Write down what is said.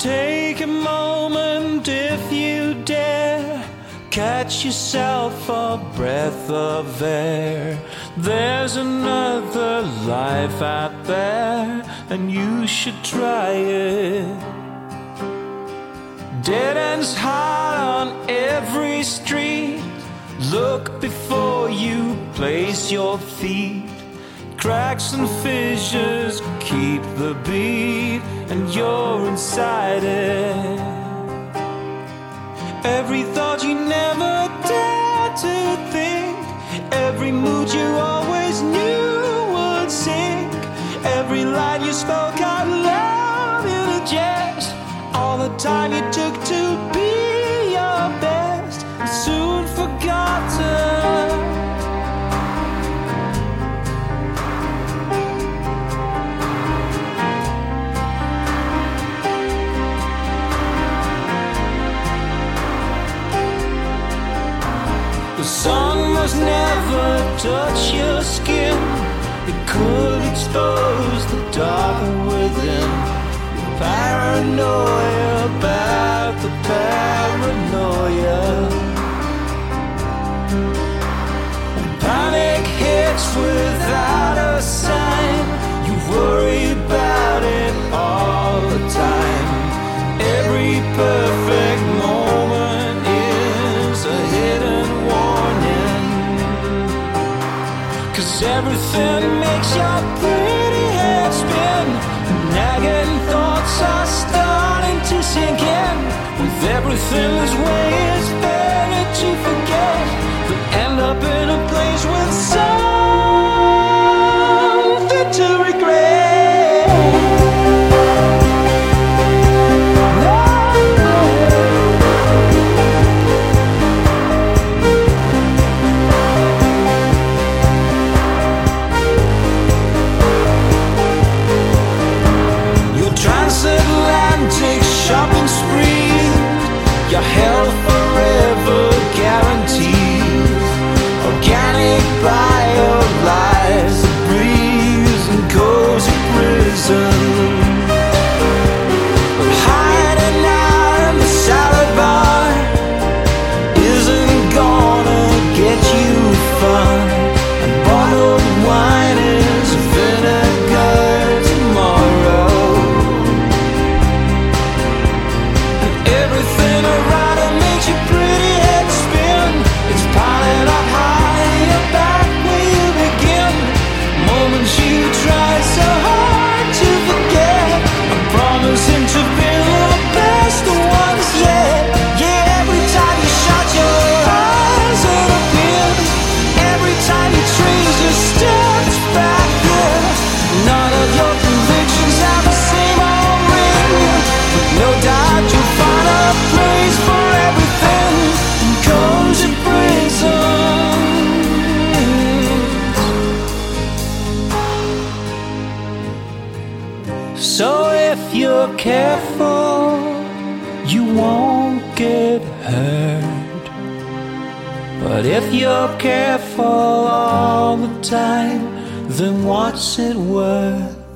Take a moment if you dare. Catch yourself a breath of air. There's another life out there, and you should try it. Dead ends high on every street. Look before you place your feet. Cracks and fissures keep the beat, and you're inside it. Every thought you never dared to think, every mood you always knew would sink, every line you spoke out loud in a jest, all the time you took to The sun must never touch your skin. It could expose the dark within. Paranoia about the paranoia. When panic hits without a sign, Cause everything makes your pretty head spin. Nagging thoughts are starting to sink in. With everything this way, So if you're careful, you won't get hurt. But if you're careful all the time, then what's it worth?